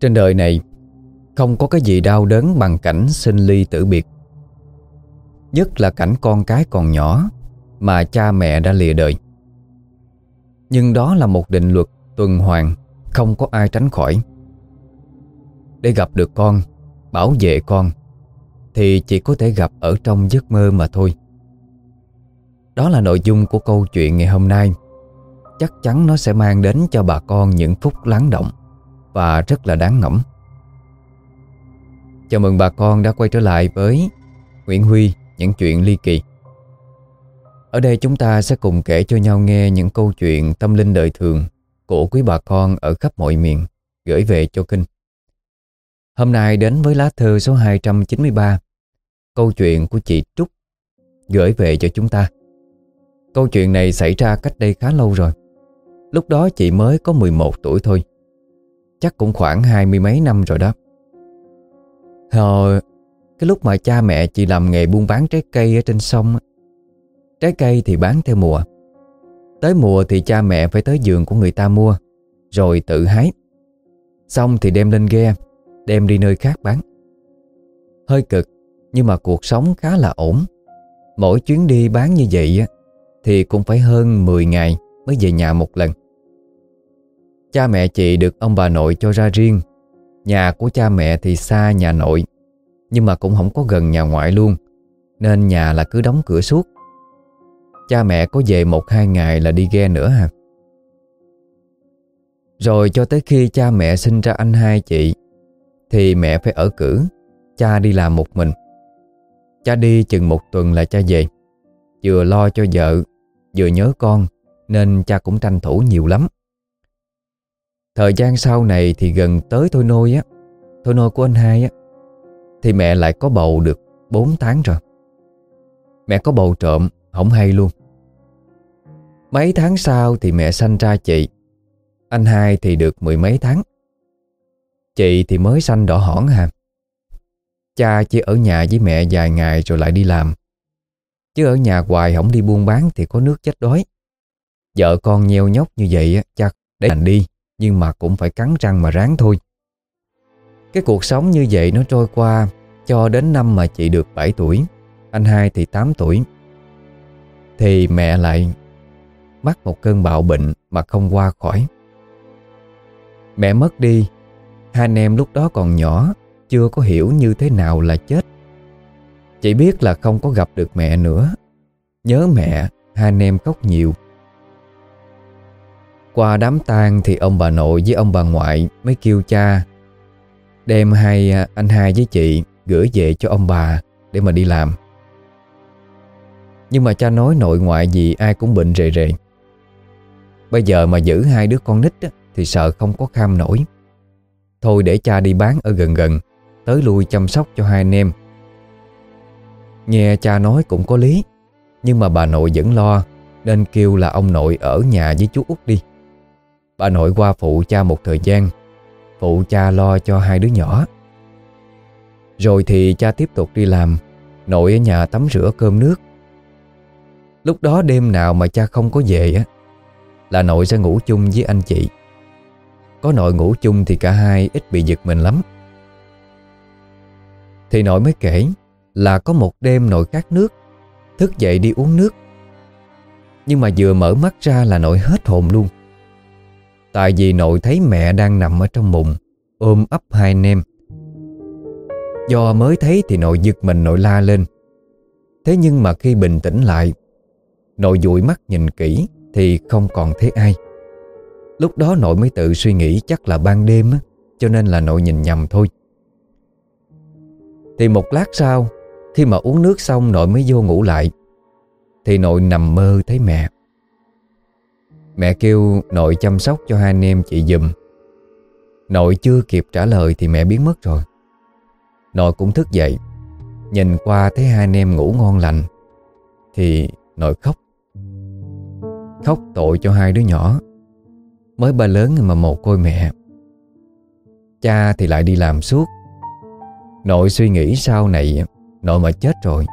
Trên đời này, Không có cái gì đau đớn bằng cảnh sinh ly tử biệt. Nhất là cảnh con cái còn nhỏ Mà cha mẹ đã lìa đời. Nhưng đó là một định luật tuần hoàn, Không có ai tránh khỏi. Để gặp được con, Bảo vệ con, Thì chỉ có thể gặp ở trong giấc mơ mà thôi. Đó là nội dung của câu chuyện ngày hôm nay. Chắc chắn nó sẽ mang đến cho bà con những phút lắng động. Và rất là đáng ngẫm Chào mừng bà con đã quay trở lại với Nguyễn Huy những chuyện ly kỳ. Ở đây chúng ta sẽ cùng kể cho nhau nghe những câu chuyện tâm linh đời thường của quý bà con ở khắp mọi miền gửi về cho kinh Hôm nay đến với lá thư số 293, câu chuyện của chị Trúc gửi về cho chúng ta. Câu chuyện này xảy ra cách đây khá lâu rồi. Lúc đó chị mới có 11 tuổi thôi. Chắc cũng khoảng hai mươi mấy năm rồi đó. Hồi, cái lúc mà cha mẹ chị làm nghề buôn bán trái cây ở trên sông Trái cây thì bán theo mùa. Tới mùa thì cha mẹ phải tới giường của người ta mua, Rồi tự hái. Xong thì đem lên ghe, Đem đi nơi khác bán. Hơi cực, Nhưng mà cuộc sống khá là ổn. Mỗi chuyến đi bán như vậy Thì cũng phải hơn 10 ngày Mới về nhà một lần. Cha mẹ chị được ông bà nội cho ra riêng. Nhà của cha mẹ thì xa nhà nội, nhưng mà cũng không có gần nhà ngoại luôn, Nên nhà là cứ đóng cửa suốt. Cha mẹ có về một hai ngày là đi ghe nữa hả? Rồi cho tới khi cha mẹ sinh ra anh hai chị, Thì mẹ phải ở cử, Cha đi làm một mình. Cha đi chừng một tuần là cha về. Vừa lo cho vợ, Vừa nhớ con, Nên cha cũng tranh thủ nhiều lắm. Thời gian sau này thì gần tới thôi nôi á. Thôi nôi của anh hai á. Thì mẹ lại có bầu được 4 tháng rồi. Mẹ có bầu trộm, Không hay luôn. Mấy tháng sau thì mẹ sanh ra chị. Anh hai thì được mười mấy tháng. Chị thì mới sanh đỏ hỏn hà. Cha chỉ ở nhà với mẹ vài ngày rồi lại đi làm. Chứ ở nhà hoài không đi buôn bán thì có nước chết đói. Vợ con nheo nhóc như vậy chắc để hành đi. Nhưng mà cũng phải cắn răng mà ráng thôi cái cuộc sống như vậy nó trôi qua cho đến năm mà chị được 7 tuổi, anh hai thì 8 tuổi. Thì mẹ lại mắc một cơn bạo bệnh mà không qua khỏi. Mẹ mất đi, hai anh em lúc đó còn nhỏ, chưa có hiểu như thế nào là chết. Chỉ biết là không có gặp được mẹ nữa. Nhớ mẹ, hai anh em khóc nhiều. Qua đám tang thì ông bà nội với ông bà ngoại mới kêu cha Đem hai à, anh hai với chị gửi về cho ông bà để mà đi làm. Nhưng mà cha nói nội ngoại gì ai cũng bệnh rề rề. Bây giờ mà giữ hai đứa con nít á, thì sợ không có kham nổi. Thôi để cha đi bán ở gần gần, tới lui chăm sóc cho hai anh em. Nghe cha nói cũng có lý, nhưng mà bà nội vẫn lo nên kêu là ông nội ở nhà với chú út đi. Bà nội qua phụ cha một thời gian. Phụ cha lo cho hai đứa nhỏ. Rồi thì cha tiếp tục đi làm, Nội ở nhà tắm rửa cơm nước. Lúc đó đêm nào mà cha không có về á, Là nội sẽ ngủ chung với anh chị. Có nội ngủ chung thì cả hai ít bị giật mình lắm. Thì nội mới kể là có một đêm nội khát nước, Thức dậy đi uống nước. Nhưng mà vừa mở mắt ra là nội hết hồn luôn. Tại vì nội thấy mẹ đang nằm ở trong mùng Ôm ấp hai anh em. Do mới thấy thì nội giật mình nội la lên. Thế nhưng mà khi bình tĩnh lại Nội dụi mắt nhìn kỹ Thì không còn thấy ai. Lúc đó nội mới tự suy nghĩ chắc là ban đêm á, Cho nên là nội nhìn nhầm thôi. Thì một lát sau Khi mà uống nước xong nội mới vô ngủ lại. Thì nội nằm mơ thấy mẹ. Mẹ kêu nội chăm sóc cho hai anh em, chị dùm Nội chưa kịp trả lời thì mẹ biến mất rồi. Nội cũng thức dậy. Nhìn qua thấy hai anh em ngủ ngon lành, Thì nội khóc. Khóc tội cho hai đứa nhỏ. Mới ba lớn mà một côi mẹ. Cha thì lại đi làm suốt. Nội suy nghĩ sau này, Nội mà chết rồi,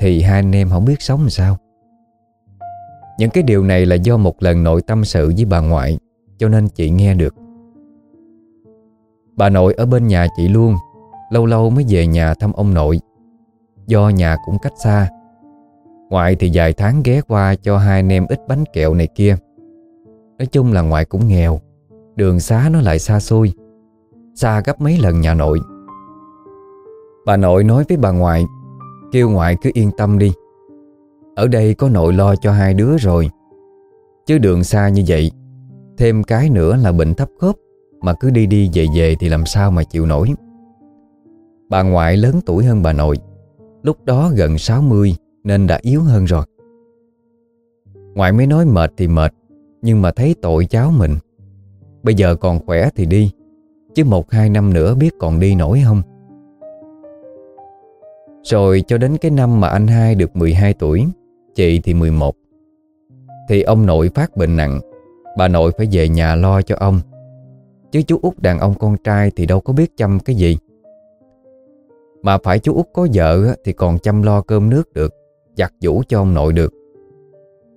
Thì hai anh em không biết sống làm sao những cái điều này là do một lần nội tâm sự với bà ngoại, Cho nên chị nghe được. Bà nội ở bên nhà chị luôn, Lâu lâu mới về nhà thăm ông nội. Do nhà cũng cách xa. Ngoại thì vài tháng ghé qua cho hai anh em ít bánh kẹo này kia. Nói chung là ngoại cũng nghèo, Đường xá nó lại xa xôi, Xa gấp mấy lần nhà nội. Bà nội nói với bà ngoại, Kêu ngoại cứ yên tâm đi ở đây có nội lo cho hai đứa rồi. Chứ đường xa như vậy, Thêm cái nữa là bệnh thấp khớp, Mà cứ đi đi về về thì làm sao mà chịu nổi. Bà ngoại lớn tuổi hơn bà nội, Lúc đó gần 60 Nên đã yếu hơn rồi. Ngoại mới nói mệt thì mệt, Nhưng mà thấy tội cháu mình. Bây giờ còn khỏe thì đi, Chứ một hai năm nữa biết còn đi nổi không? Rồi cho đến cái năm mà anh hai được 12 tuổi Chị thì 11 Thì ông nội phát bệnh nặng, Bà nội phải về nhà lo cho ông. Chứ chú út đàn ông con trai Thì đâu có biết chăm cái gì. Mà phải chú út có vợ Thì còn chăm lo cơm nước được, Giặt giũ cho ông nội được.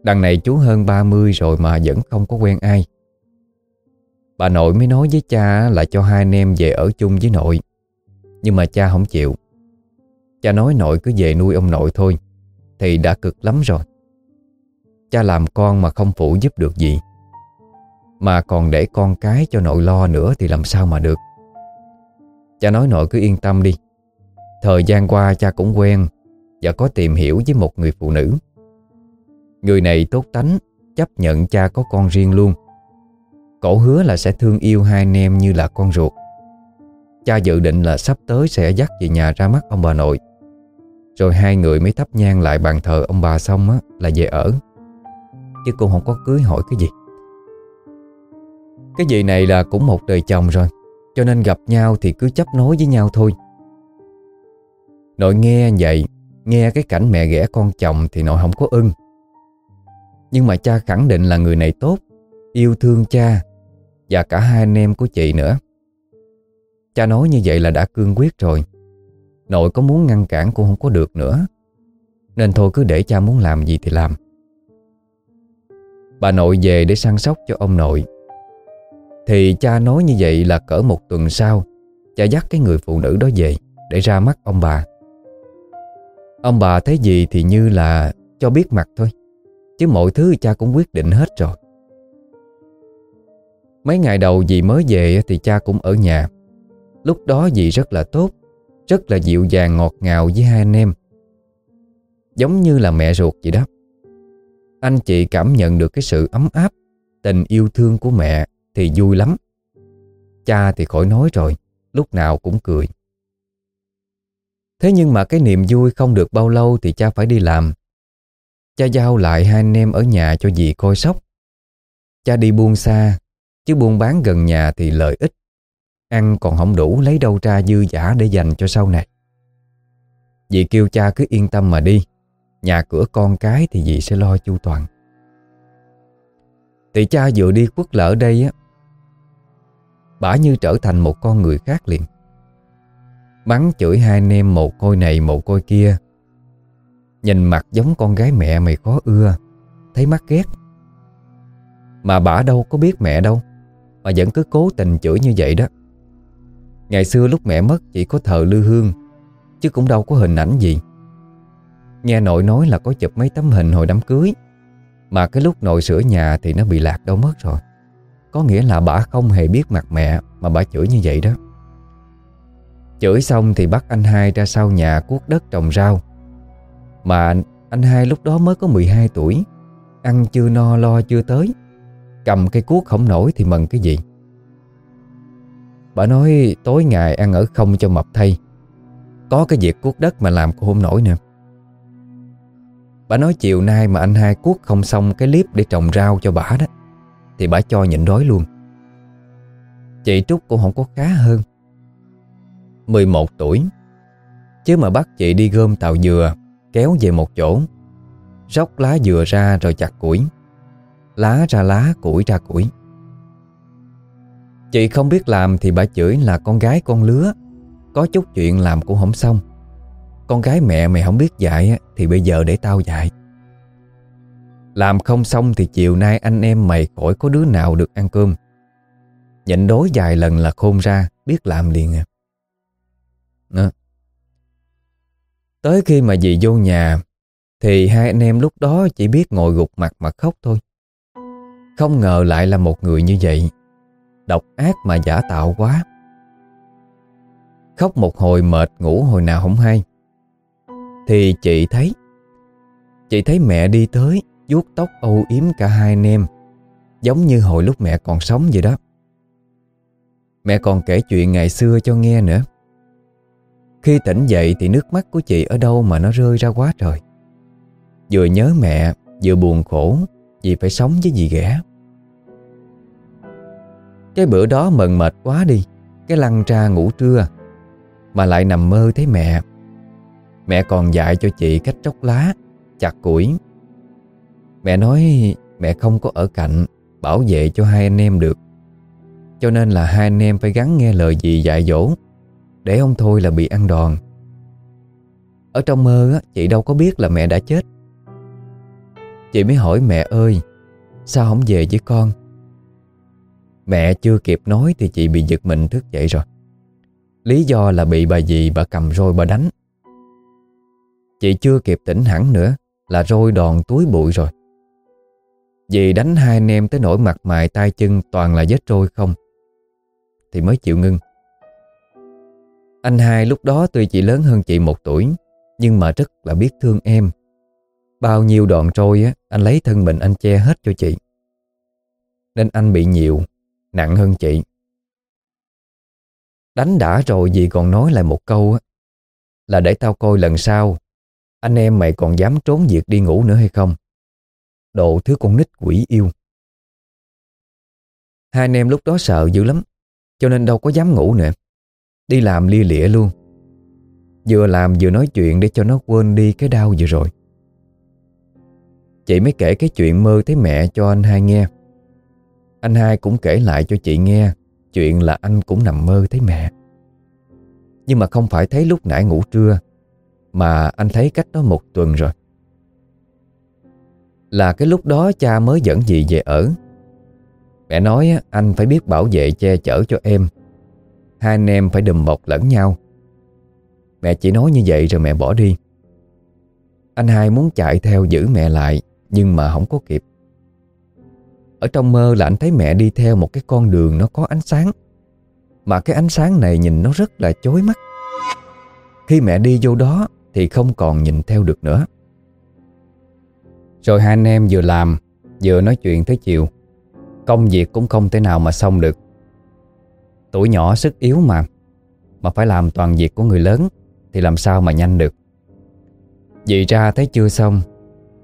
Đằng này chú hơn 30 rồi Mà vẫn không có quen ai. Bà nội mới nói với cha là cho hai anh em về ở chung với nội. Nhưng mà cha không chịu. Cha nói nội cứ về nuôi ông nội thôi. Thì đã cực lắm rồi. Cha làm con mà không phụ giúp được gì. Mà còn để con cái cho nội lo nữa Thì làm sao mà được. Cha nói nội cứ yên tâm đi. Thời gian qua cha cũng quen Và có tìm hiểu với một người phụ nữ. Người này tốt tánh, Chấp nhận cha có con riêng luôn. Cổ hứa là sẽ thương yêu hai anh em như là con ruột. Cha dự định là sắp tới sẽ dắt về nhà ra mắt ông bà nội. Rồi hai người mới thắp nhang lại bàn thờ ông bà xong á, là về ở. Chứ cũng không có cưới hỏi cái gì. Cái gì này là cũng một đời chồng rồi, Cho nên gặp nhau thì cứ chấp nối với nhau thôi. Nội nghe vậy Nghe cái cảnh mẹ ghẻ con chồng thì nội không có ưng. Nhưng mà cha khẳng định là người này tốt, Yêu thương cha và cả hai anh em của chị nữa. Cha nói như vậy là đã cương quyết rồi. Nội có muốn ngăn cản cũng không có được nữa. Nên thôi cứ để cha muốn làm gì thì làm. Bà nội về để săn sóc cho ông nội. Thì cha nói như vậy là cỡ một tuần sau, Cha dắt cái người phụ nữ đó về Để ra mắt ông bà. Ông bà thấy gì thì như là cho biết mặt thôi, Chứ mọi thứ cha cũng quyết định hết rồi. Mấy ngày đầu dì mới về thì cha cũng ở nhà. Lúc đó dì rất là tốt rất là dịu dàng, ngọt ngào với hai anh em. Giống như là mẹ ruột vậy đó. Anh chị cảm nhận được cái sự ấm áp, Tình yêu thương của mẹ thì vui lắm. Cha thì khỏi nói rồi, Lúc nào cũng cười. Thế nhưng mà cái niềm vui không được bao lâu Thì cha phải đi làm. Cha giao lại hai anh em ở nhà cho dì coi sóc. Cha đi buôn xa, Chứ buôn bán gần nhà thì lợi ích. Ăn còn không đủ, lấy đâu ra dư giả để dành cho sau này. Dì kêu cha cứ yên tâm mà đi, Nhà cửa con cái thì dì sẽ lo chu toàn. Thì cha vừa đi quất lỡ đây á, Bả như trở thành một con người khác liền. Bắn chửi hai anh em một côi này một côi kia. Nhìn mặt giống con gái mẹ mày khó ưa, Thấy mắt ghét Mà bả đâu có biết mẹ đâu, mà vẫn cứ cố tình chửi như vậy đó. Ngày xưa lúc mẹ mất chỉ có thờ lư hương, Chứ cũng đâu có hình ảnh gì. Nghe nội nói là có chụp mấy tấm hình hồi đám cưới, Mà cái lúc nội sửa nhà thì nó bị lạc đâu mất rồi. Có nghĩa là bà không hề biết mặt mẹ Mà bà chửi như vậy đó. Chửi xong thì bắt anh hai ra sau nhà cuốc đất trồng rau. Mà anh hai lúc đó mới có 12 tuổi, Ăn chưa no lo chưa tới. Cầm cây cuốc không nổi thì mừng cái gì? Bà nói tối ngày ăn ở không cho mập thay. Có cái việc cuốc đất mà làm cô không nổi nè. Bà nói chiều nay mà anh hai cuốc không xong cái clip để trồng rau cho bà đó Thì bà cho nhịn đói luôn. Chị Trúc cũng không có khá hơn. 11 tuổi Chứ mà bắt chị đi gom tàu dừa Kéo về một chỗ Róc lá dừa ra rồi chặt củi. Lá ra lá, củi ra củi. Chị không biết làm thì bà chửi là con gái con lứa. Có chút chuyện làm cũng không xong. Con gái mẹ mày không biết dạy Thì bây giờ để tao dạy. Làm không xong thì chiều nay anh em mày khỏi có đứa nào được ăn cơm. Nhịn đối vài lần là khôn ra, Biết làm liền à. Đó. Tới khi mà dì vô nhà, Thì hai anh em lúc đó chỉ biết ngồi gục mặt mà khóc thôi. Không ngờ lại là một người như vậy. Độc ác mà giả tạo quá. Khóc một hồi mệt ngủ hồi nào không hay. Thì chị thấy Chị thấy mẹ đi tới, vuốt tóc âu yếm cả hai anh em, Giống như hồi lúc mẹ còn sống vậy đó. Mẹ còn kể chuyện ngày xưa cho nghe nữa. Khi tỉnh dậy thì nước mắt của chị ở đâu mà nó rơi ra quá trời. Vừa nhớ mẹ, Vừa buồn khổ Vì phải sống với dì ghẻ. Cái bữa đó mần mệt quá đi, Cái lăn ra ngủ trưa, Mà lại nằm mơ thấy mẹ. Mẹ còn dạy cho chị cách tróc lá, Chặt củi. Mẹ nói mẹ không có ở cạnh, Bảo vệ cho hai anh em được. Cho nên là hai anh em phải gắn nghe lời dì dạy dỗ, Để ông thôi là bị ăn đòn. Ở trong mơ chị đâu có biết là mẹ đã chết. Chị mới hỏi mẹ ơi, Sao không về với con? Mẹ chưa kịp nói Thì chị bị giật mình thức dậy rồi. Lý do là bị bà dì bà cầm roi bà đánh. Chị chưa kịp tỉnh hẳn nữa Là roi đòn túi bụi rồi. Dì đánh hai anh em tới nỗi mặt mày tay chân toàn là vết roi không. Thì mới chịu ngưng. Anh hai lúc đó tuy chỉ lớn hơn chị một tuổi, Nhưng mà rất là biết thương em. Bao nhiêu đoạn trôi á, Anh lấy thân mình anh che hết cho chị. Nên anh bị nhiều. Nặng hơn chị. Đánh đã rồi gì còn nói lại một câu Là để tao coi lần sau, Anh em mày còn dám trốn việc đi ngủ nữa hay không? Độ thứ con nít quỷ yêu. Hai anh em lúc đó sợ dữ lắm, Cho nên đâu có dám ngủ nữa. Đi làm lia lịa luôn. Vừa làm vừa nói chuyện để cho nó quên đi cái đau vừa rồi. Chị mới kể cái chuyện mơ thấy mẹ cho anh hai nghe. Anh hai cũng kể lại cho chị nghe, Chuyện là anh cũng nằm mơ thấy mẹ. Nhưng mà không phải thấy lúc nãy ngủ trưa, Mà anh thấy cách đó một tuần rồi. Là cái lúc đó cha mới dẫn dì về ở. Mẹ nói anh phải biết bảo vệ che chở cho em. Hai anh em phải đùm bọc lẫn nhau. Mẹ chỉ nói như vậy rồi mẹ bỏ đi. Anh hai muốn chạy theo giữ mẹ lại, Nhưng mà không có kịp. Ở trong mơ là anh thấy mẹ đi theo một cái con đường nó có ánh sáng. Mà cái ánh sáng này nhìn nó rất là chói mắt. Khi mẹ đi vô đó Thì không còn nhìn theo được nữa. Rồi hai anh em vừa làm, Vừa nói chuyện tới chiều. Công việc cũng không thể nào mà xong được. Tuổi nhỏ sức yếu mà Mà phải làm toàn việc của người lớn Thì làm sao mà nhanh được. Vì ra thấy chưa xong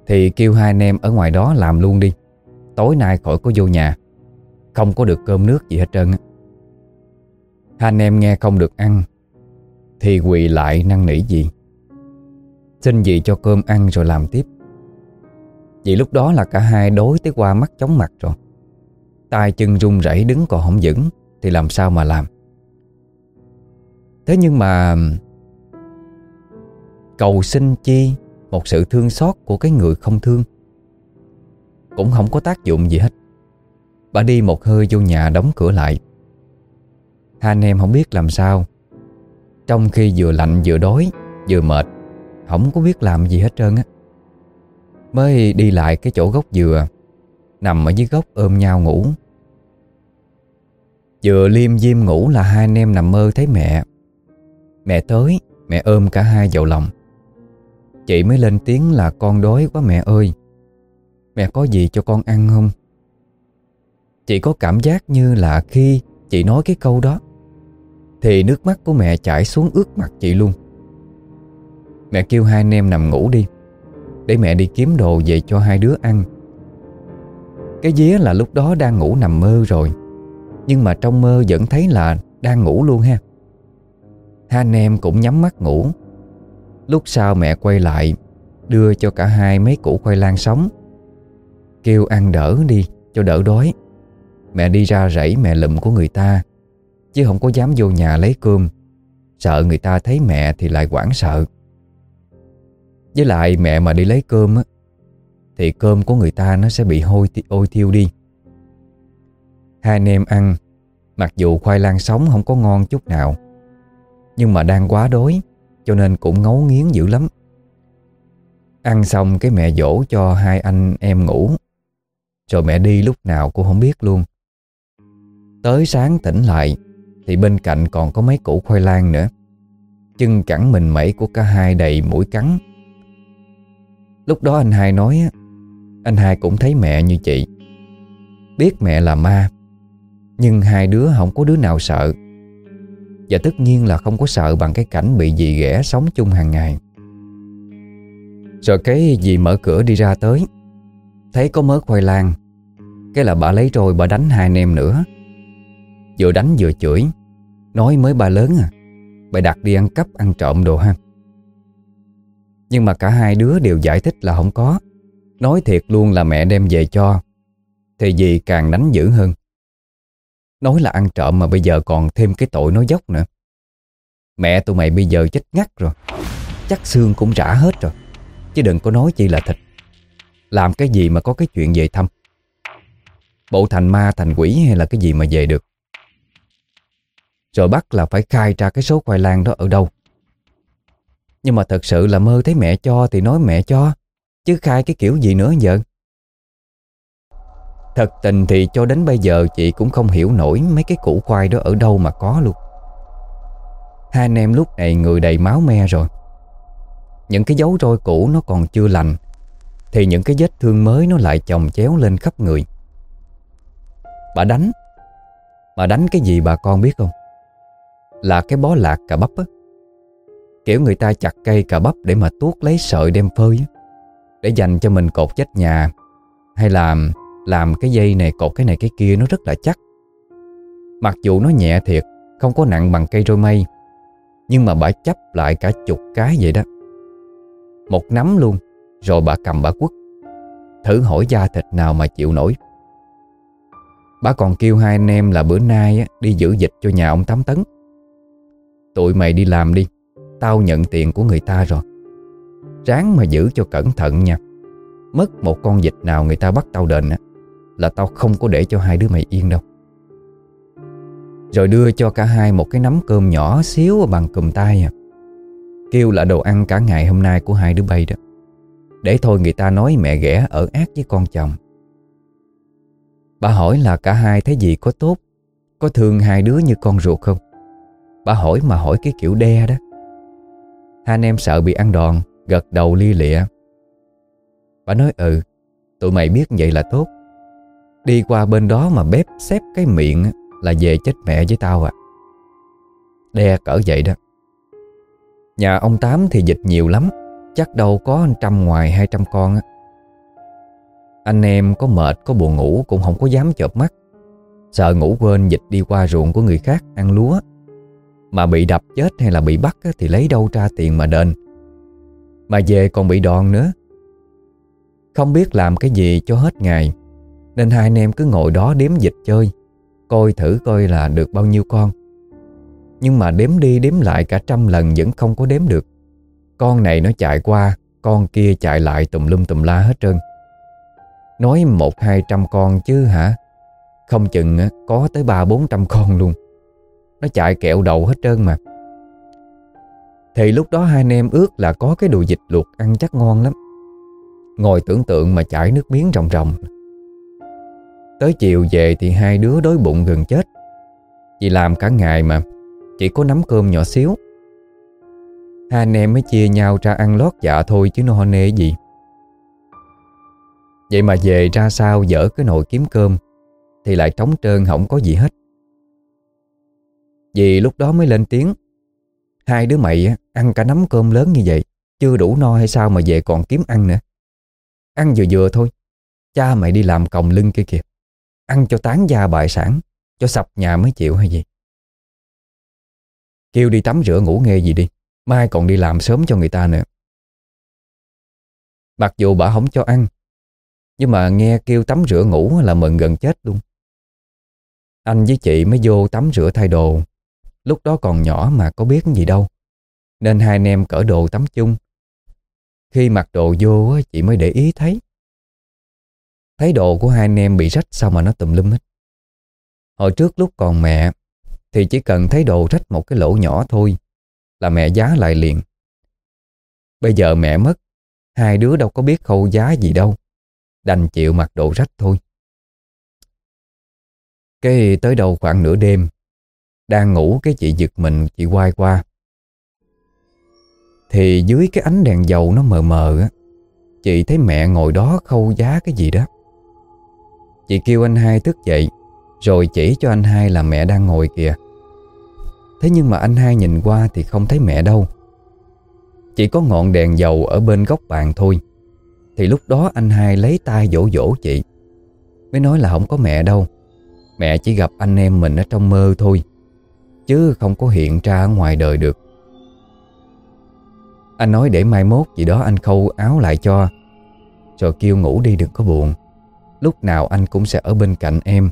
Thì kêu hai anh em ở ngoài đó làm luôn đi. Tối nay khỏi có vô nhà. Không có được cơm nước gì hết trơn Hai anh em nghe không được ăn, Thì quỳ lại năn nỉ gì Xin gì cho cơm ăn rồi làm tiếp. Vì lúc đó là cả hai đối tới qua mắt chóng mặt rồi. Tay chân run rẩy đứng còn không vững, Thì làm sao mà làm? Thế nhưng mà, Cầu xin chi Một sự thương xót của cái người không thương. Cũng không có tác dụng gì hết. Bà đi một hơi vô nhà đóng cửa lại. Hai anh em không biết làm sao. Trong khi vừa lạnh vừa đói, Vừa mệt, Không có biết làm gì hết trơn á. Mới đi lại cái chỗ gốc dừa, Nằm ở dưới gốc ôm nhau ngủ. Vừa liêm diêm ngủ là hai anh em nằm mơ thấy mẹ. Mẹ tới, Mẹ ôm cả hai vào lòng. Chị mới lên tiếng là con đói quá mẹ ơi. Mẹ có gì cho con ăn không? Chị có cảm giác như là khi chị nói cái câu đó, Thì nước mắt của mẹ chảy xuống ướt mặt chị luôn. Mẹ kêu hai anh em nằm ngủ đi, để mẹ đi kiếm đồ về cho hai đứa ăn. Cái día là lúc đó đang ngủ nằm mơ rồi, Nhưng mà trong mơ vẫn thấy là đang ngủ luôn ha. Hai anh em cũng nhắm mắt ngủ. Lúc sau mẹ quay lại, Đưa cho cả hai mấy củ khoai lang sống. Kêu ăn đỡ đi, cho đỡ đói. Mẹ đi ra rẫy mẹ lụm của người ta, Chứ không có dám vô nhà lấy cơm. Sợ người ta thấy mẹ thì lại quảng sợ. Với lại mẹ mà đi lấy cơm á, Thì cơm của người ta nó sẽ bị hôi ôi thiêu đi. Hai anh em ăn, Mặc dù khoai lang sống không có ngon chút nào, Nhưng mà đang quá đói, Cho nên cũng ngấu nghiến dữ lắm. Ăn xong cái mẹ dỗ cho hai anh em ngủ. Rồi mẹ đi lúc nào cũng không biết luôn. Tới sáng tỉnh lại, Thì bên cạnh còn có mấy củ khoai lang nữa. Chân cẳng mình mẩy của cả hai đầy mũi cắn. Lúc đó anh hai nói Anh hai cũng thấy mẹ như chị. Biết mẹ là ma, Nhưng hai đứa không có đứa nào sợ. Và tất nhiên là không có sợ bằng cái cảnh bị dì ghẻ sống chung hàng ngày. Rồi cái dì mở cửa đi ra tới. Thấy có mớ khoai lang. Cái là bà lấy rồi bà đánh hai anh em nữa. Vừa đánh vừa chửi. Nói mới bà lớn à. Bà đặt đi ăn cắp, ăn trộm đồ ha. Nhưng mà cả hai đứa đều giải thích là không có. Nói thiệt luôn là mẹ đem về cho. Thì dì càng đánh dữ hơn. Nói là ăn trộm mà bây giờ còn thêm cái tội nói dốc nữa. Mẹ tụi mày bây giờ chết ngắt rồi. Chắc xương cũng rã hết rồi. Chứ đừng có nói chi là thịt. Làm cái gì mà có cái chuyện về thăm? Bộ thành ma, thành quỷ hay là cái gì mà về được? Rồi bắt là phải khai ra cái số khoai lang đó ở đâu? Nhưng mà thật sự là mơ thấy mẹ cho thì nói mẹ cho, Chứ khai cái kiểu gì nữa giờ? Thật tình thì cho đến bây giờ chị cũng không hiểu nổi mấy cái củ khoai đó ở đâu mà có luôn. Hai anh em lúc này người đầy máu me rồi. Những cái dấu roi cũ nó còn chưa lành thì những cái vết thương mới nó lại chồng chéo lên khắp người. Bà đánh. Bà đánh cái gì bà con biết không? Là cái bó lạc cà bắp á. Kiểu người ta chặt cây cà bắp để mà tuốt lấy sợi đem phơi á. Để dành cho mình cột chết nhà. Hay là làm cái dây này, cột cái này cái kia nó rất là chắc. Mặc dù nó nhẹ thiệt, Không có nặng bằng cây roi mây, Nhưng mà bà chấp lại cả chục cái vậy đó. Một nắm luôn. Rồi bà cầm bà quất. Thử hỏi da thịt nào mà chịu nổi. Bà còn kêu hai anh em là bữa nay đi giữ dịch cho nhà ông Tám Tấn. Tụi mày đi làm đi, Tao nhận tiền của người ta rồi. Ráng mà giữ cho cẩn thận nha. Mất một con dịch nào người ta bắt tao đền á, Là tao không có để cho hai đứa mày yên đâu. Rồi đưa cho cả hai một cái nắm cơm nhỏ xíu bằng cùm tay à. Kêu là đồ ăn cả ngày hôm nay của hai đứa bay đó. Để thôi người ta nói mẹ ghẻ ở ác với con chồng. Bà hỏi là cả hai thấy gì có tốt, Có thương hai đứa như con ruột không? Bà hỏi mà hỏi cái kiểu đe đó. Hai anh em sợ bị ăn đòn, Gật đầu lia lịa. Bà nói ừ Tụi mày biết vậy là tốt. Đi qua bên đó mà bếp xếp cái miệng Là về chết mẹ với tao à. Đe cỡ vậy đó. Nhà ông Tám thì dịch nhiều lắm. Chắc đâu có trăm ngoài hai trăm con á. Anh em có mệt, có buồn ngủ Cũng không có dám chợp mắt. Sợ ngủ quên dịch đi qua ruộng của người khác Ăn lúa. Mà bị đập chết hay là bị bắt Thì lấy đâu ra tiền mà đền. Mà về còn bị đòn nữa. Không biết làm cái gì cho hết ngày, Nên hai anh em cứ ngồi đó đếm dịch chơi, Coi thử coi là được bao nhiêu con. Nhưng mà đếm đi đếm lại cả trăm lần Vẫn không có đếm được. Con này nó chạy qua, Con kia chạy lại tùm lum tùm la hết trơn. Nói một hai trăm con chứ hả? Không chừng có tới ba bốn trăm con luôn. Nó chạy kẹo đầu hết trơn mà. Thì lúc đó hai anh em ước là có cái đồ dịch luộc ăn chắc ngon lắm. Ngồi tưởng tượng mà chảy nước miếng ròng ròng. Tới chiều về thì hai đứa đói bụng gần chết. Vì làm cả ngày mà, Chỉ có nắm cơm nhỏ xíu. Hai anh em mới chia nhau ra ăn lót dạ thôi chứ nó nê gì. Vậy mà về ra sao dở cái nồi kiếm cơm, Thì lại trống trơn không có gì hết. Vì lúc đó mới lên tiếng, Hai đứa mày ăn cả nắm cơm lớn như vậy, Chưa đủ no hay sao mà về còn kiếm ăn nữa. Ăn vừa vừa thôi, Cha mày đi làm còng lưng kia kìa. Ăn cho tán gia bại sản, Cho sập nhà mới chịu hay gì? Kêu đi tắm rửa ngủ nghe gì đi. Mai còn đi làm sớm cho người ta nữa. Mặc dù bà không cho ăn, Nhưng mà nghe kêu tắm rửa ngủ là mừng gần chết luôn. Anh với chị mới vô tắm rửa thay đồ. Lúc đó còn nhỏ mà có biết gì đâu, Nên hai anh em cởi đồ tắm chung. Khi mặc đồ vô chị mới để ý thấy. Thấy đồ của hai anh em bị rách sao mà nó tùm lum hết. Hồi trước lúc còn mẹ, Thì chỉ cần thấy đồ rách một cái lỗ nhỏ thôi là mẹ giá lại liền. Bây giờ mẹ mất, Hai đứa đâu có biết khâu giá gì đâu, Đành chịu mặc đồ rách thôi. Cái tới đầu khoảng nửa đêm, Đang ngủ cái chị giật mình, Chị quay qua. Thì dưới cái ánh đèn dầu nó mờ mờ á, Chị thấy mẹ ngồi đó khâu giá cái gì đó. Chị kêu anh hai thức dậy, Rồi chỉ cho anh hai là mẹ đang ngồi kìa. Thế nhưng mà anh hai nhìn qua thì không thấy mẹ đâu. Chỉ có ngọn đèn dầu ở bên góc bàn thôi. Thì lúc đó anh hai lấy tay dỗ dỗ chị. Mới nói là không có mẹ đâu. Mẹ chỉ gặp anh em mình ở trong mơ thôi. Chứ không có hiện ra ở ngoài đời được. Anh nói để mai mốt gì đó anh khâu áo lại cho. Rồi kêu ngủ đi đừng có buồn. Lúc nào anh cũng sẽ ở bên cạnh em.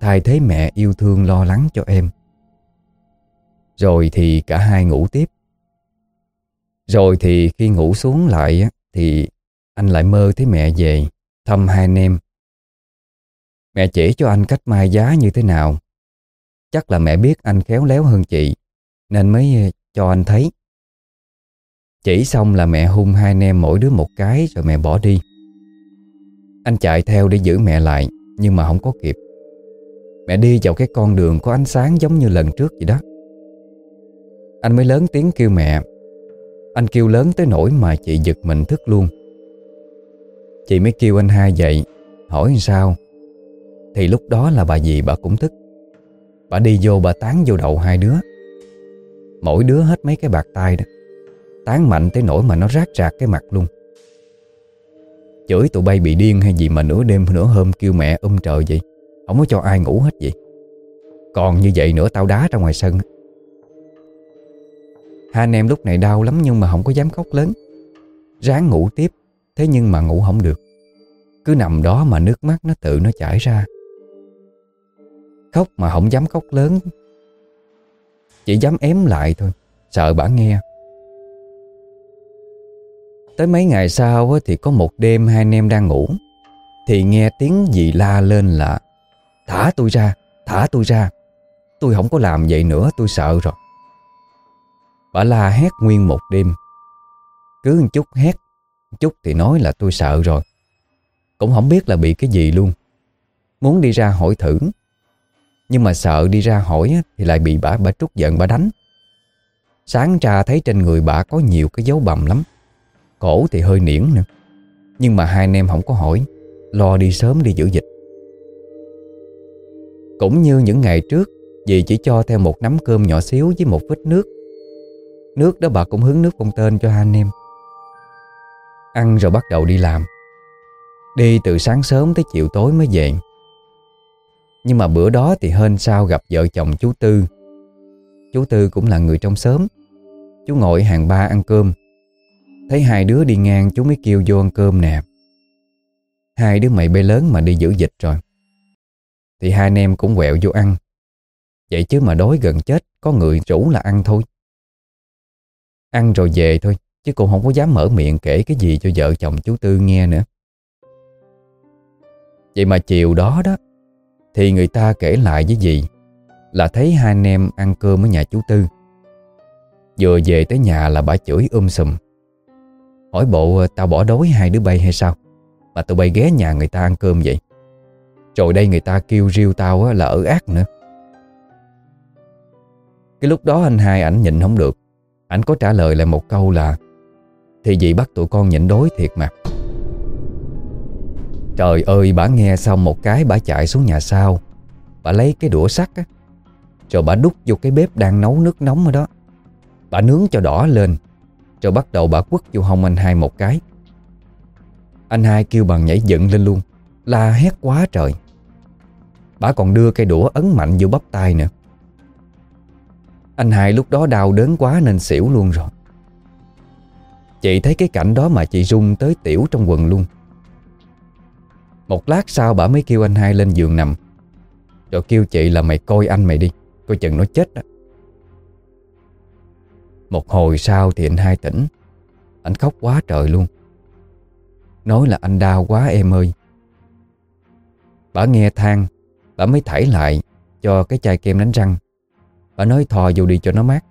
Thay thế mẹ yêu thương lo lắng cho em. Rồi thì cả hai ngủ tiếp. Rồi thì khi ngủ xuống lại Thì anh lại mơ thấy mẹ về, Thăm hai anh em. Mẹ chỉ cho anh cách mai giá như thế nào. Chắc là mẹ biết anh khéo léo hơn chị, Nên mới ờ, cho anh thấy. Chỉ xong là mẹ hung hai anh em mỗi đứa một cái Rồi mẹ bỏ đi. Anh chạy theo để giữ mẹ lại, Nhưng mà không có kịp. Mẹ đi vào cái con đường có ánh sáng giống như lần trước vậy đó. Anh mới lớn tiếng kêu mẹ. Anh kêu lớn tới nỗi mà chị giật mình thức luôn. Chị mới kêu anh hai dậy, Hỏi sao? Thì lúc đó là bà dì bà cũng thức. Bà đi vô bà tán vô đầu hai đứa. Mỗi đứa hết mấy cái bạc tay đó. Tán mạnh tới nỗi mà nó rát rạc cái mặt luôn. Chửi tụi bay bị điên hay gì mà nửa đêm nửa hôm kêu mẹ um trời vậy? Không có cho ai ngủ hết vậy. Còn như vậy nữa tao đá ra ngoài sân Hai anh em lúc này đau lắm nhưng mà không có dám khóc lớn. Ráng ngủ tiếp Thế nhưng mà ngủ không được. Cứ nằm đó mà nước mắt nó tự nó chảy ra. Khóc mà không dám khóc lớn. Chỉ dám ém lại thôi Sợ bà nghe. Tới mấy ngày sau thì có một đêm hai anh em đang ngủ. Thì nghe tiếng gì la lên là Thả tôi ra, thả tôi ra. Tôi không có làm vậy nữa tôi sợ rồi. Bà la hét nguyên một đêm. Cứ một chút hét, một chút thì nói là tôi sợ rồi. Cũng không biết là bị cái gì luôn. Muốn đi ra hỏi thử. Nhưng mà sợ đi ra hỏi Thì lại bị bà bà trút giận, bà đánh. Sáng ra thấy trên người bà có nhiều cái dấu bầm lắm. Cổ thì hơi niễn nữa. Nhưng mà hai anh em không có hỏi. Lo đi sớm đi giữ dịch. Cũng như những ngày trước, Dì chỉ cho theo một nắm cơm nhỏ xíu với một vít nước. Nước đó bà cũng hứng nước con tên cho hai anh em. Ăn rồi bắt đầu đi làm. Đi từ sáng sớm tới chiều tối mới về. Nhưng mà bữa đó thì hên sao gặp vợ chồng chú Tư. Chú Tư cũng là người trong xóm. Chú ngồi hàng ba ăn cơm. Thấy hai đứa đi ngang, chú mới kêu vô ăn cơm nè. Hai đứa mày bê lớn mà đi giữ dịch rồi. Thì hai anh em cũng quẹo vô ăn. Vậy chứ mà đói gần chết, Có người rủ là ăn thôi. Ăn rồi về thôi, Chứ cũng không có dám mở miệng kể cái gì cho vợ chồng chú Tư nghe nữa. Vậy mà chiều đó đó, Thì người ta kể lại với dì Là thấy hai anh em ăn cơm ở nhà chú Tư. Vừa về tới nhà là bà chửi um sùm. Hỏi bộ, tao bỏ đói hai đứa bay hay sao? Mà tụi bay ghé nhà người ta ăn cơm vậy. Rồi đây người ta kêu riêu tao là ở ác nữa. Cái lúc đó anh hai ảnh nhịn không được. Ảnh có trả lời lại một câu là, Thì dì bắt tụi con nhịn đói thiệt mà. Trời ơi bà nghe xong một cái bà chạy xuống nhà sau. Bà lấy cái đũa sắt á, Rồi bà đút vô cái bếp đang nấu nước nóng ở đó. Bà nướng cho đỏ lên, Rồi bắt đầu bà quất vô hông anh hai một cái. Anh hai kêu bằng nhảy dựng lên luôn, La hét quá trời. Bà còn đưa cây đũa ấn mạnh vô bắp tay nữa. Anh hai lúc đó đau đớn quá nên xỉu luôn rồi. Chị thấy cái cảnh đó mà chị run tới tiểu trong quần luôn. Một lát sau bà mới kêu anh hai lên giường nằm. Rồi kêu chị là mày coi anh mày đi, Coi chừng nó chết đó. Một hồi sau thì anh hai tỉnh. Anh khóc quá trời luôn. Nói là anh đau quá em ơi. Bà nghe than, Bà mới thảy lại Cho cái chai kem đánh răng. Bà nói thò vô đi cho nó mát.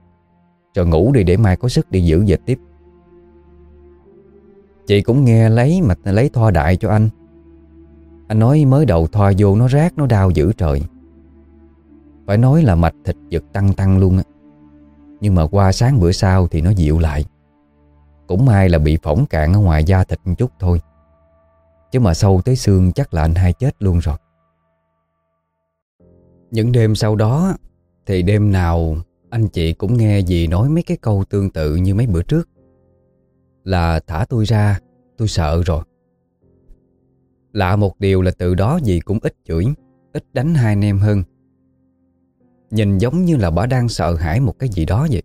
Rồi ngủ đi để mai có sức đi giữ dịch tiếp. Chị cũng nghe lấy mà lấy thoa đại cho anh. Anh nói mới đầu thoa vô nó rác, nó đau dữ trời. Phải nói là mạch thịt giật tăng tăng luôn á. Nhưng mà qua sáng bữa sau thì nó dịu lại. Cũng may là bị phỏng cạn ở ngoài da thịt một chút thôi. Chứ mà sâu tới xương chắc là anh hai chết luôn rồi. Những đêm sau đó thì đêm nào, anh chị cũng nghe dì nói mấy cái câu tương tự như mấy bữa trước. Là thả tôi ra, Tôi sợ rồi. Lạ một điều là từ đó dì cũng ít chửi, Ít đánh hai anh em hơn. Nhìn giống như là bà đang sợ hãi một cái gì đó vậy.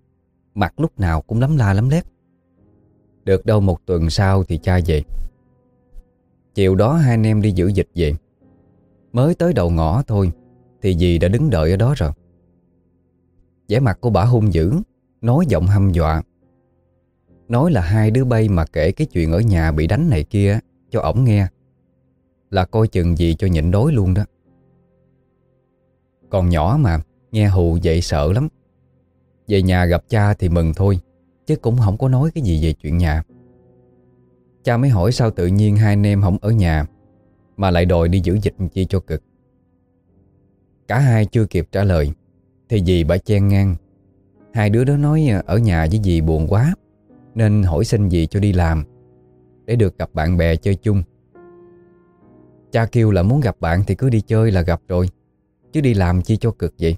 Mặt lúc nào cũng lắm la lắm lép Được đâu một tuần sau thì cha về. Chiều đó hai anh em đi giữ dịch về. Mới tới đầu ngõ thôi, Thì dì đã đứng đợi ở đó rồi vẻ mặt của bà hung dữ, Nói giọng hăm dọa. Nói là hai đứa bay mà kể cái chuyện ở nhà bị đánh này kia, Cho ổng nghe. Là coi chừng gì cho nhịn đối luôn đó. Còn nhỏ mà, Nghe hù vậy sợ lắm. Về nhà gặp cha thì mừng thôi, Chứ cũng không có nói cái gì về chuyện nhà. Cha mới hỏi sao tự nhiên hai anh em không ở nhà, Mà lại đòi đi giữ dịch chi cho cực. Cả hai chưa kịp trả lời thì dì bà chen ngang. Hai đứa đó nói ờ, ở nhà với dì buồn quá, Nên hỏi xin dì cho đi làm, Để được gặp bạn bè chơi chung. Cha kêu là muốn gặp bạn thì cứ đi chơi là gặp rồi, Chứ đi làm chi cho cực vậy?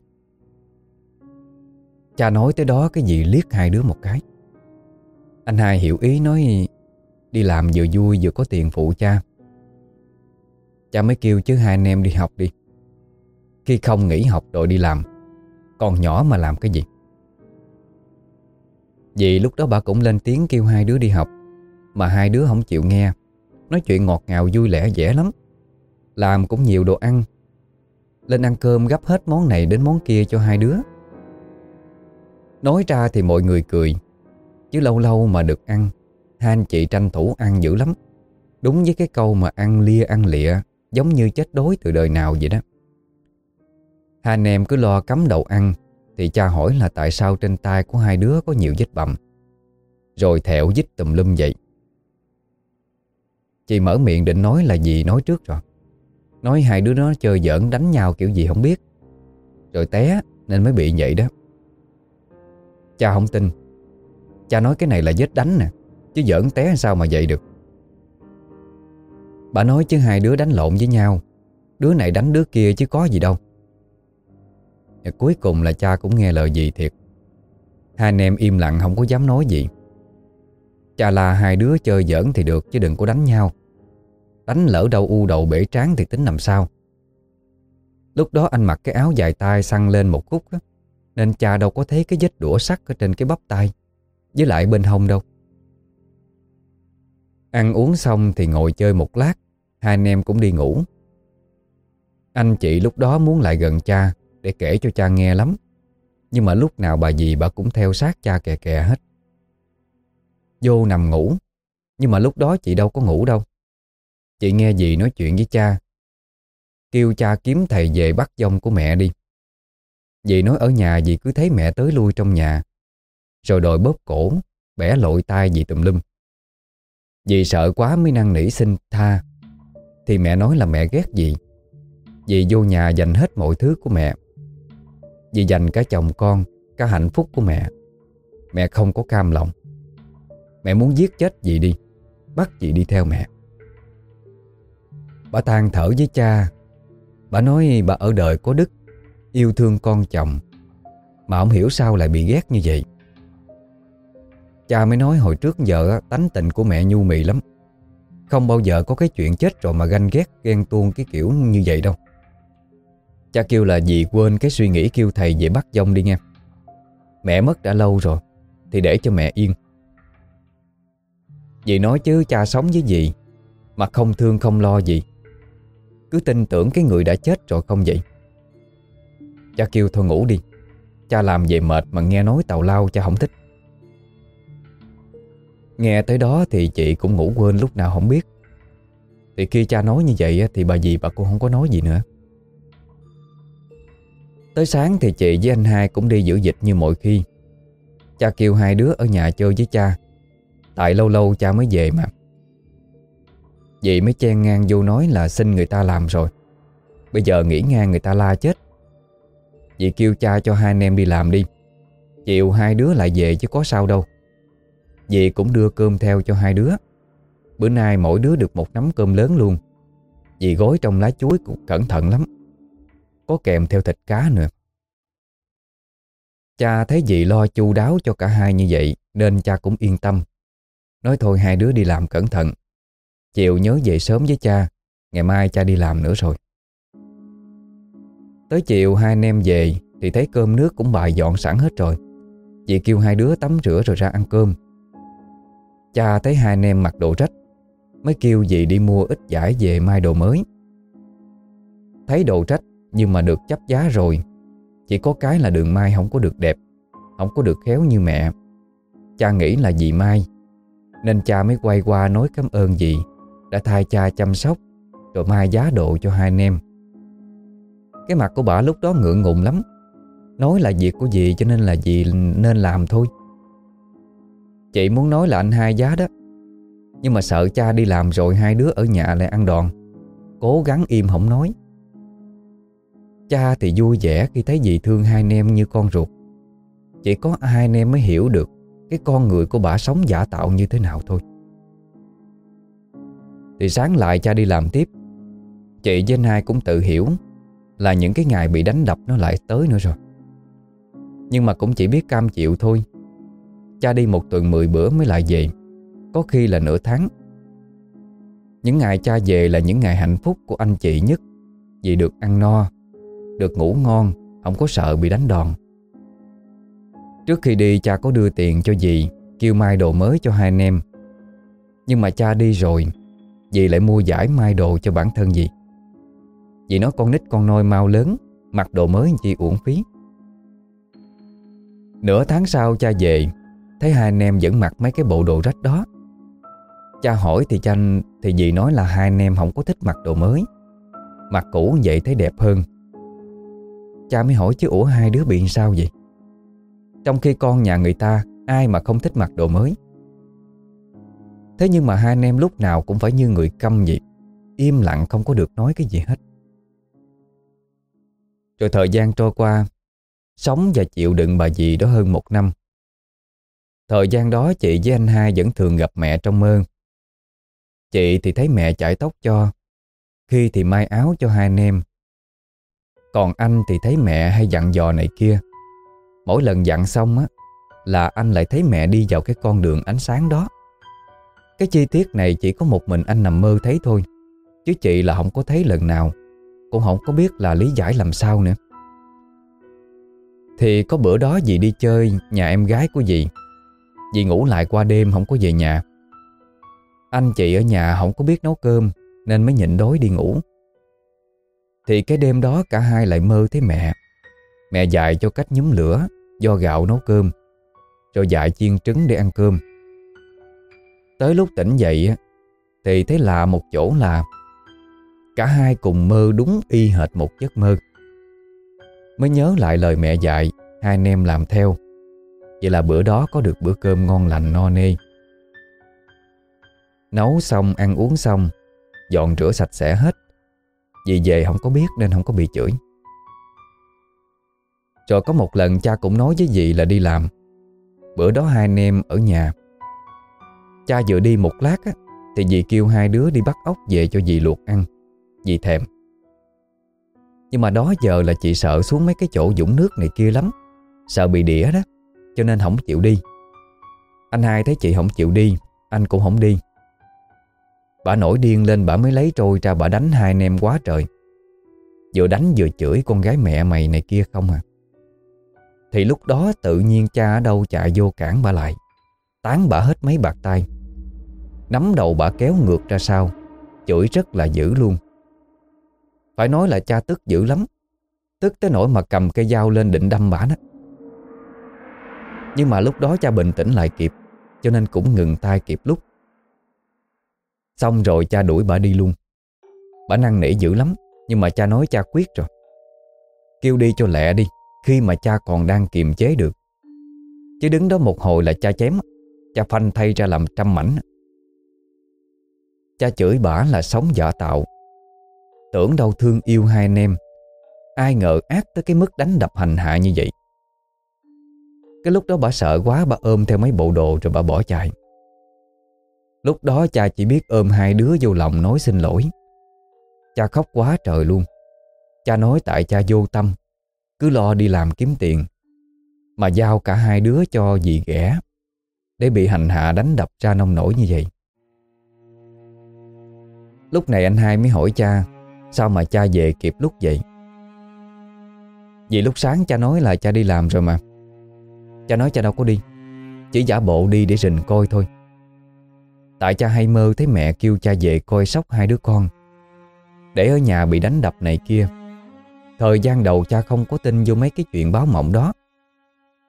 Cha nói tới đó cái gì liếc hai đứa một cái. Anh hai hiểu ý, nói, Đi làm vừa vui vừa có tiền phụ cha. Cha mới kêu, chứ hai anh em đi học đi. Khi không nghỉ học rồi đi làm. Còn nhỏ mà làm cái gì? Vì lúc đó bà cũng lên tiếng kêu hai đứa đi học, Mà hai đứa không chịu nghe. Nói chuyện ngọt ngào vui lẻ dễ lắm. Làm cũng nhiều đồ ăn. Lên ăn cơm gấp hết món này đến món kia cho hai đứa. Nói ra thì mọi người cười, Chứ lâu lâu mà được ăn, Hai anh chị tranh thủ ăn dữ lắm. Đúng với cái câu mà ăn lia ăn lịa, Giống như chết đói từ đời nào vậy đó. Hai anh em cứ lo cắm đầu ăn, Thì cha hỏi là tại sao trên tay của hai đứa có nhiều vết bầm. Rồi thẹo dít tùm lum vậy. Chị mở miệng định nói là gì nói trước rồi. Nói hai đứa nó chơi giỡn đánh nhau kiểu gì không biết. Rồi té nên mới bị vậy đó. Cha không tin. Cha nói cái này là vết đánh nè, Chứ giỡn té sao mà vậy được. Bà nói chứ hai đứa đánh lộn với nhau. Đứa này đánh đứa kia chứ có gì đâu. Và Cuối cùng là cha cũng nghe lời gì thiệt. Hai anh em im lặng không có dám nói gì. Cha là hai đứa chơi giỡn thì được Chứ đừng có đánh nhau. Đánh lỡ đâu u đầu bể tráng thì tính làm sao? Lúc đó anh mặc cái áo dài tay săn lên một khúc á, Nên cha đâu có thấy cái vết đũa sắt ở trên cái bắp tay Với lại bên hông đâu. Ăn uống xong thì ngồi chơi một lát Hai anh em cũng đi ngủ. Anh chị lúc đó muốn lại gần cha để kể cho cha nghe lắm. Nhưng mà lúc nào bà dì bà cũng theo sát cha kè kè hết. Vô nằm ngủ. Nhưng mà lúc đó chị đâu có ngủ đâu. Chị nghe dì nói chuyện với cha. Kêu cha kiếm thầy về bắt dông của mẹ đi. Dì nói ở nhà dì cứ thấy mẹ tới lui trong nhà. Rồi đòi bóp cổ, Bẻ lội tay dì tùm lum. Dì sợ quá mới năn nỉ xin tha. Thì mẹ nói là mẹ ghét dì. Dì vô nhà dành hết mọi thứ của mẹ vì dành cả chồng con, Cả hạnh phúc của mẹ. Mẹ không có cam lòng. Mẹ muốn giết chết dì đi, Bắt dì đi theo mẹ. Bà than thở với cha. Bà nói bà ở đời có đức, Yêu thương con chồng, Mà không hiểu sao lại bị ghét như vậy. Cha mới nói hồi trước giờ tánh tình của mẹ nhu mì lắm. Không bao giờ có cái chuyện chết rồi mà ganh ghét, ghen tuông cái kiểu như vậy đâu. Cha kêu là dì quên cái suy nghĩ kêu thầy về bắt dông đi nghe. Mẹ mất đã lâu rồi, Thì để cho mẹ yên. Dì nói chứ cha sống với dì, Mà không thương không lo gì. Cứ tin tưởng cái người đã chết rồi không vậy? Cha kêu thôi ngủ đi, Cha làm về mệt mà nghe nói tàu lao cha không thích. Nghe tới đó thì chị cũng ngủ quên lúc nào không biết. Thì khi cha nói như vậy Thì bà dì bà cũng không có nói gì nữa. Tới sáng thì chị với anh hai cũng đi giữ dịch như mọi khi. Cha kêu hai đứa ở nhà chơi với cha. Tại lâu lâu cha mới về mà. Dì mới chen ngang vô nói là xin người ta làm rồi. Bây giờ nghỉ ngang người ta la chết. Chị kêu cha cho hai anh em đi làm đi. Chiều hai đứa lại về chứ có sao đâu. Dì cũng đưa cơm theo cho hai đứa. Bữa nay mỗi đứa được một nắm cơm lớn luôn. Dì gói trong lá chuối cũng cẩn thận lắm. Có kèm theo thịt cá nữa. Cha thấy dì lo chu đáo cho cả hai như vậy, Nên cha cũng yên tâm. Nói thôi hai đứa đi làm cẩn thận. Chiều nhớ về sớm với cha, Ngày mai cha đi làm nữa rồi. Tới chiều hai anh em về, Thì thấy cơm nước cũng bài dọn sẵn hết rồi. Dì kêu hai đứa tắm rửa rồi ra ăn cơm. Cha thấy hai anh em mặc đồ rách, Mới kêu dì đi mua ít giải về mai đồ mới. Thấy đồ rách nhưng mà được chấp giá rồi. Chỉ có cái là đường mai không có được đẹp, Không có được khéo như mẹ. Cha nghĩ là dì mai, Nên cha mới quay qua nói cảm ơn dì, Đã thay cha chăm sóc, Rồi mai giá độ cho hai anh em. Cái mặt của bà lúc đó ngượng ngùng lắm. Nói là việc của dì cho nên là dì nên làm thôi. Chị muốn nói là anh hai giá đó. Nhưng mà sợ cha đi làm rồi hai đứa ở nhà lại ăn đòn. Cố gắng im không nói. Cha thì vui vẻ khi thấy dì thương hai anh em như con ruột. Chỉ có hai anh em mới hiểu được Cái con người của bà sống giả tạo như thế nào thôi. Thì sáng lại cha đi làm tiếp. Chị với anh hai cũng tự hiểu Là những cái ngày bị đánh đập nó lại tới nữa rồi. Nhưng mà cũng chỉ biết cam chịu thôi. Cha đi một tuần 10 bữa mới lại về. Có khi là nửa tháng. Những ngày cha về là những ngày hạnh phúc của anh chị nhất. Vì được ăn no được ngủ ngon, Không có sợ bị đánh đòn. Trước khi đi, cha có đưa tiền cho dì, Kêu mai đồ mới cho hai anh em. Nhưng mà cha đi rồi, Dì lại mua giải mai đồ cho bản thân dì. Dì nói con nít con nôi mau lớn, Mặc đồ mới chi uổng phí. Nửa tháng sau cha về, Thấy hai anh em vẫn mặc mấy cái bộ đồ rách đó. Cha hỏi thì chanh, Thì dì nói là hai anh em không có thích mặc đồ mới. Mặc cũ vậy thấy đẹp hơn. Cha mới hỏi chứ ủa hai đứa bị sao vậy Trong khi con nhà người ta Ai mà không thích mặc đồ mới Thế nhưng mà hai anh em lúc nào cũng phải như người câm vậy Im lặng không có được nói cái gì hết Rồi thời gian trôi qua Sống và chịu đựng bà dì đó hơn một năm Thời gian đó chị với anh hai vẫn thường gặp mẹ trong mơ. Chị thì thấy mẹ chải tóc cho, khi thì may áo cho hai anh em. Còn anh thì thấy mẹ hay dặn dò này kia. Mỗi lần dặn xong á, là anh lại thấy mẹ đi vào cái con đường ánh sáng đó. Cái chi tiết này chỉ có một mình anh nằm mơ thấy thôi, chứ chị là không có thấy lần nào, cũng không có biết là lý giải làm sao nữa. Thì có bữa đó dì đi chơi nhà em gái của dì Dì ngủ lại qua đêm không có về nhà Anh chị ở nhà không có biết nấu cơm Nên mới nhịn đói đi ngủ thì cái đêm đó cả hai lại mơ thấy mẹ. Mẹ dạy cho cách nhúm lửa, Do gạo nấu cơm Rồi dạy chiên trứng để ăn cơm. Tới lúc tỉnh dậy Thì thấy lạ một chỗ là Cả hai cùng mơ đúng y hệt một giấc mơ. Mới nhớ lại lời mẹ dạy, Hai anh em làm theo. Vậy là bữa đó có được bữa cơm ngon lành no nê. Nấu xong, ăn uống xong, Dọn rửa sạch sẽ hết. Vì về không có biết nên không có bị chửi. Rồi có một lần cha cũng nói với dì là đi làm. Bữa đó hai anh em ở nhà. Cha vừa đi một lát á, Thì dì kêu hai đứa đi bắt ốc về cho dì luộc ăn. Dì thèm. Nhưng mà đó giờ là chị sợ xuống mấy cái chỗ dũng nước này kia lắm. Sợ bị đĩa đó cho nên không chịu đi. Anh hai thấy chị không chịu đi Anh cũng không đi. Bà nổi điên lên, bà mới lấy trôi ra, bà đánh hai anh em quá trời. Vừa đánh vừa chửi con gái mẹ mày này kia không à. Thì lúc đó tự nhiên cha ở đâu chạy vô cản bà lại. Tán bà hết mấy bạc tay. Nắm đầu bà kéo ngược ra sau. Chửi rất là dữ luôn. Phải nói là cha tức dữ lắm. Tức tới nỗi mà cầm cây dao lên định đâm bà đó. Nhưng mà lúc đó cha bình tĩnh lại kịp, Cho nên cũng ngừng tay kịp lúc. Xong rồi cha đuổi bà đi luôn. Bà năn nỉ dữ lắm, Nhưng mà cha nói cha quyết rồi. Kêu đi cho lẹ đi, Khi mà cha còn đang kiềm chế được. Chứ đứng đó một hồi là cha chém, Cha phanh thay ra làm trăm mảnh. Cha chửi bả là sống giả tạo. Tưởng đâu thương yêu hai anh em, Ai ngờ ác tới cái mức đánh đập hành hạ như vậy. Cái lúc đó bà sợ quá Bà ôm theo mấy bộ đồ rồi bà bỏ chạy. Lúc đó cha chỉ biết ôm hai đứa vô lòng nói xin lỗi. Cha khóc quá trời luôn. Cha nói tại cha vô tâm. Cứ lo đi làm kiếm tiền. Mà giao cả hai đứa cho dì ghẻ. Để bị hành hạ đánh đập ra nông nổi như vậy. Lúc này anh hai mới hỏi cha, Sao mà cha về kịp lúc vậy? Vì lúc sáng cha nói là cha đi làm rồi mà. Cha nói cha đâu có đi. Chỉ giả bộ đi để rình coi thôi. Tại cha hay mơ thấy mẹ kêu cha về coi sóc hai đứa con. Để ở nhà bị đánh đập này kia. Thời gian đầu cha không có tin vô mấy cái chuyện báo mộng đó.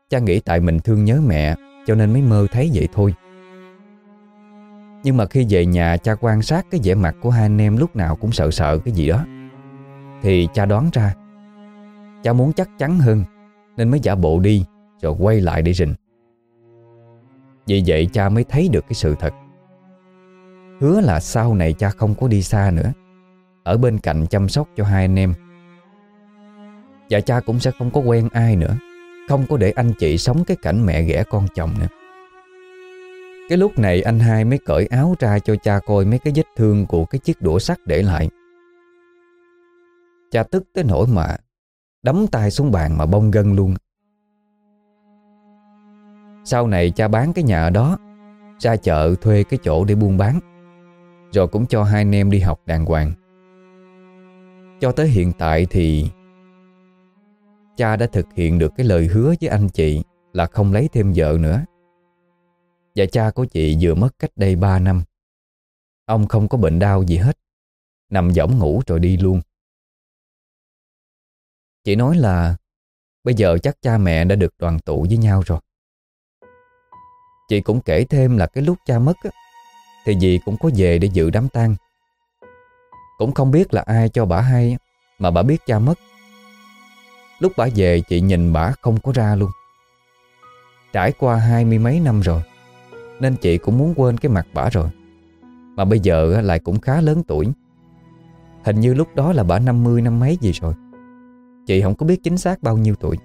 Cha nghĩ tại mình thương nhớ mẹ, Cho nên mới mơ thấy vậy thôi. Nhưng mà khi về nhà, cha quan sát cái vẻ mặt của hai anh em lúc nào cũng sợ sợ cái gì đó. Thì cha đoán ra, Cha muốn chắc chắn hơn, Nên mới giả bộ đi, Rồi quay lại để rình. Vì vậy cha mới thấy được cái sự thật. Hứa là sau này cha không có đi xa nữa. Ở bên cạnh chăm sóc cho hai anh em. Và cha cũng sẽ không có quen ai nữa. Không có để anh chị sống cái cảnh mẹ ghẻ con chồng nữa. Cái lúc này anh hai mới cởi áo ra cho cha coi mấy cái vết thương của cái chiếc đũa sắt để lại. Cha tức tới nỗi mà Đấm tay xuống bàn mà bông gân luôn. Sau này cha bán cái nhà ở đó, Ra chợ thuê cái chỗ để buôn bán rồi cũng cho hai anh em đi học đàng hoàng. Cho tới hiện tại thì Cha đã thực hiện được cái lời hứa với anh chị Là không lấy thêm vợ nữa. Và cha của chị vừa mất cách đây 3 năm. Ông không có bệnh đau gì hết. Nằm võng ngủ rồi đi luôn. Chị nói là Bây giờ chắc cha mẹ đã được đoàn tụ với nhau rồi. Chị cũng kể thêm là cái lúc cha mất á, thì dì cũng có về để dự đám tang. Cũng không biết là ai cho bà hay, Mà bà biết cha mất. Lúc bà về, chị nhìn bà không có ra luôn. Trải qua hai mươi mấy năm rồi, Nên chị cũng muốn quên cái mặt bà rồi. Mà bây giờ lại cũng khá lớn tuổi. Hình như lúc đó là bà 50 năm mấy gì rồi. Chị không có biết chính xác bao nhiêu tuổi.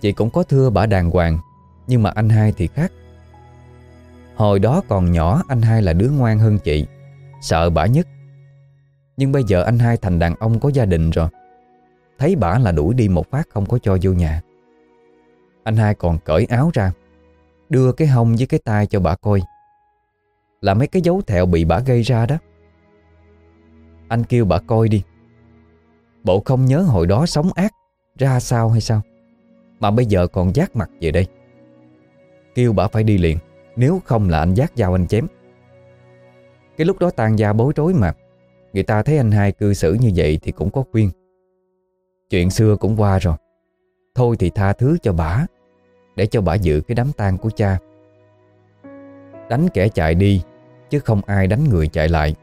Chị cũng có thưa bà đàng hoàng, Nhưng mà anh hai thì khác. Hồi đó còn nhỏ, anh hai là đứa ngoan hơn chị. Sợ bả nhất. Nhưng bây giờ anh hai thành đàn ông có gia đình rồi. Thấy bả là đuổi đi một phát không có cho vô nhà. Anh hai còn cởi áo ra, Đưa cái hông với cái tay cho bả coi. Là mấy cái dấu thẹo bị bả gây ra đó. Anh kêu bả coi đi. Bộ không nhớ hồi đó sống ác, Ra sao hay sao? Mà bây giờ còn giác mặt về đây. Kêu bả phải đi liền nếu không là anh giác dao anh chém. Cái lúc đó tan gia bối rối mà. Người ta thấy anh hai cư xử như vậy Thì cũng có khuyên. Chuyện xưa cũng qua rồi. Thôi thì tha thứ cho bà, Để cho bà giữ cái đám tang của cha. Đánh kẻ chạy đi, Chứ không ai đánh người chạy lại.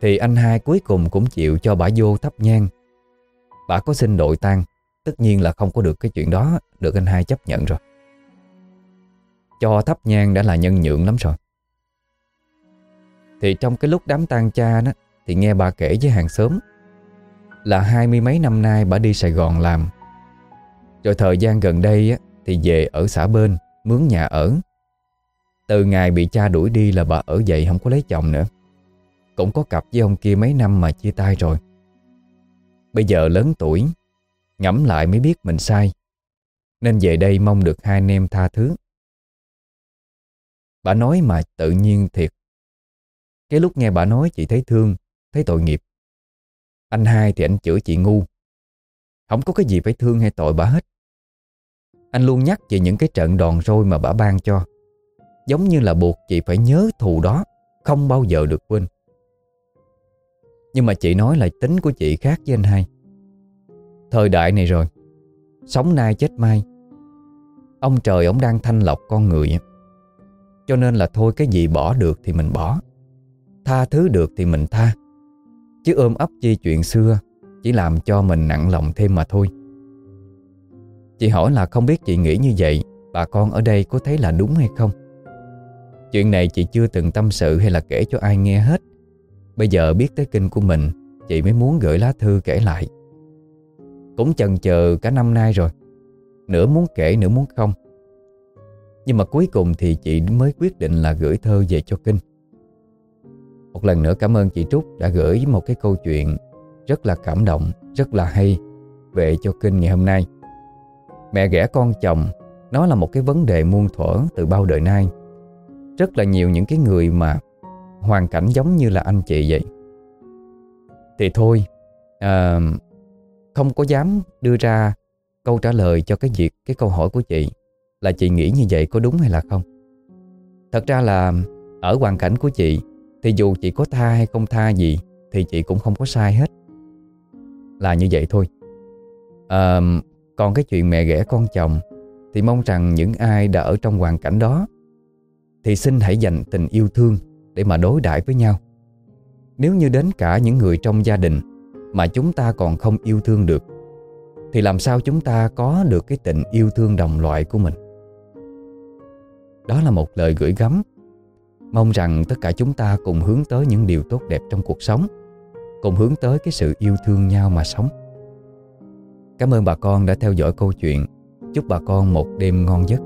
Thì anh hai cuối cùng cũng chịu cho bà vô thắp nhang. Bà có xin đội tang, Tất nhiên là không có được cái chuyện đó, Được anh hai chấp nhận rồi cho thắp nhang đã là nhân nhượng lắm rồi. Thì trong cái lúc đám tang cha đó Thì nghe bà kể với hàng xóm Là hai mươi mấy năm nay bà đi Sài Gòn làm. Rồi thời gian gần đây á, Thì về ở xã bên Mướn nhà ở. Từ ngày bị cha đuổi đi là bà ở vậy Không có lấy chồng nữa. Cũng có cặp với ông kia mấy năm mà chia tay rồi. Bây giờ lớn tuổi Ngẫm lại mới biết mình sai. Nên về đây mong được hai anh em tha thứ. Bà nói mà tự nhiên thiệt. Cái lúc nghe bà nói chị thấy thương, thấy tội nghiệp. Anh hai thì anh chửi chị ngu. Không có cái gì phải thương hay tội bà hết. Anh luôn nhắc về những cái trận đòn roi mà bà ban cho. Giống như là buộc chị phải nhớ thù đó, không bao giờ được quên. Nhưng mà chị nói là tính của chị khác với anh hai. Thời đại này rồi, sống nay chết mai. Ông trời ông đang thanh lọc con người cho nên là thôi cái gì bỏ được thì mình bỏ. Tha thứ được thì mình tha. Chứ ôm ấp chi chuyện xưa, Chỉ làm cho mình nặng lòng thêm mà thôi. Chị hỏi là không biết chị nghĩ như vậy, Bà con ở đây có thấy là đúng hay không? Chuyện này chị chưa từng tâm sự hay là kể cho ai nghe hết. Bây giờ biết tới kinh của mình, Chị mới muốn gửi lá thư kể lại. Cũng chần chờ cả năm nay rồi. Nửa muốn kể, nửa muốn không. Nhưng mà cuối cùng thì chị mới quyết định là gửi thơ về cho Kinh. Một lần nữa cảm ơn chị Trúc đã gửi một cái câu chuyện Rất là cảm động, rất là hay Về cho Kinh ngày hôm nay. Mẹ ghẻ con chồng Nó là một cái vấn đề muôn thuở từ bao đời nay. Rất là nhiều những cái người mà Hoàn cảnh giống như là anh chị vậy. Thì thôi à, Không có dám đưa ra câu trả lời cho cái việc Cái câu hỏi của chị. Là chị nghĩ như vậy có đúng hay là không? Thật ra là Ở hoàn cảnh của chị Thì dù chị có tha hay không tha gì Thì chị cũng không có sai hết. Là như vậy thôi. À, Còn cái chuyện mẹ ghẻ con chồng Thì mong rằng những ai đã ở trong hoàn cảnh đó Thì xin hãy dành tình yêu thương Để mà đối đãi với nhau. Nếu như đến cả những người trong gia đình Mà chúng ta còn không yêu thương được thì làm sao chúng ta có được cái tình yêu thương đồng loại của mình? Đó là một lời gửi gắm. Mong rằng tất cả chúng ta cùng hướng tới những điều tốt đẹp trong cuộc sống, Cùng hướng tới cái sự yêu thương nhau mà sống. Cảm ơn bà con đã theo dõi câu chuyện. Chúc bà con một đêm ngon giấc.